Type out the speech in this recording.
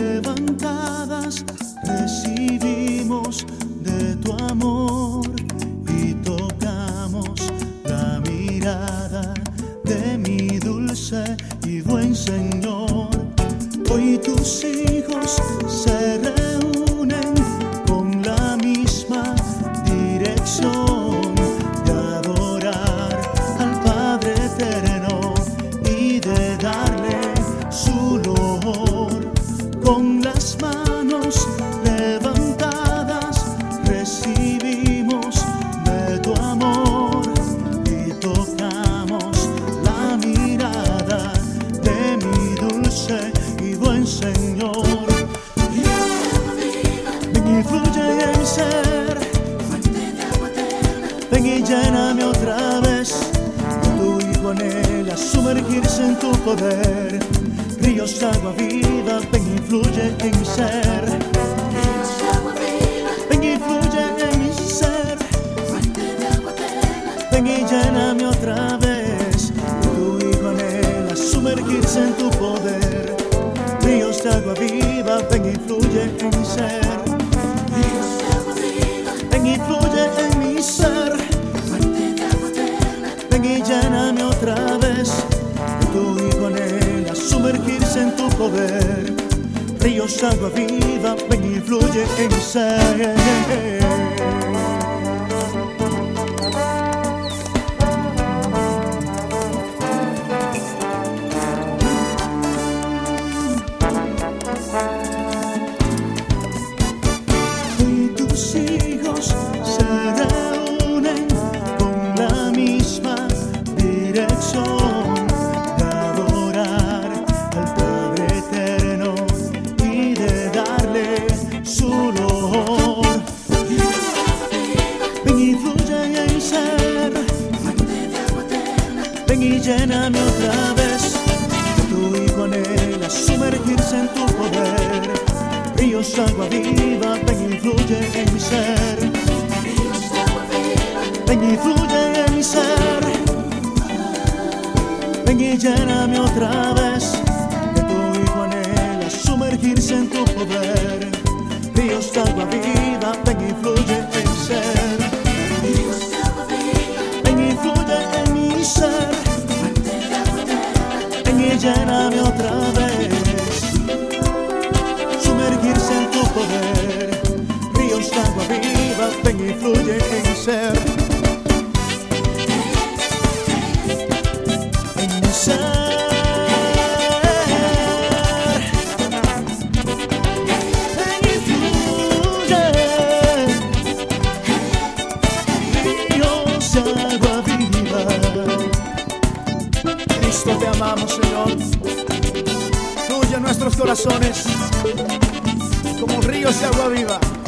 levantadas recibimos de tu amor y tocamos la mirada de mi dulce y buen Señor. Hoy tus hijos se lléname otra vez de tu Hijo anhela sumergirse en tu poder. Ríos de agua viva, ven y fluye en mi ser. Ven y fluye en mi ser. Ven y lléname otra vez. Tu hijo anhela sumergirse en tu poder. Ríos de agua viva, ven y fluye en mi ser. Ven y lléname otra vez. Tu hijo anhela sumergirse en tu poder. Ríos de agua viva, ven y fluye en mi ser. Lléname otra vez. Tu hijo anhela sumergirse en tu poder. Ríos agua viva, ven y fluye en mi ser. Ven y fluye en mi ser. Ven y lléname otra vez. Que tu hijo anhela sumergirse en tu poder. Ríos agua viva, ven y fluye en ser. En ser. Ven y fluye. De agua viva. Cristo te amamos, Señor. Fluye en nuestros corazones como ríos de agua viva.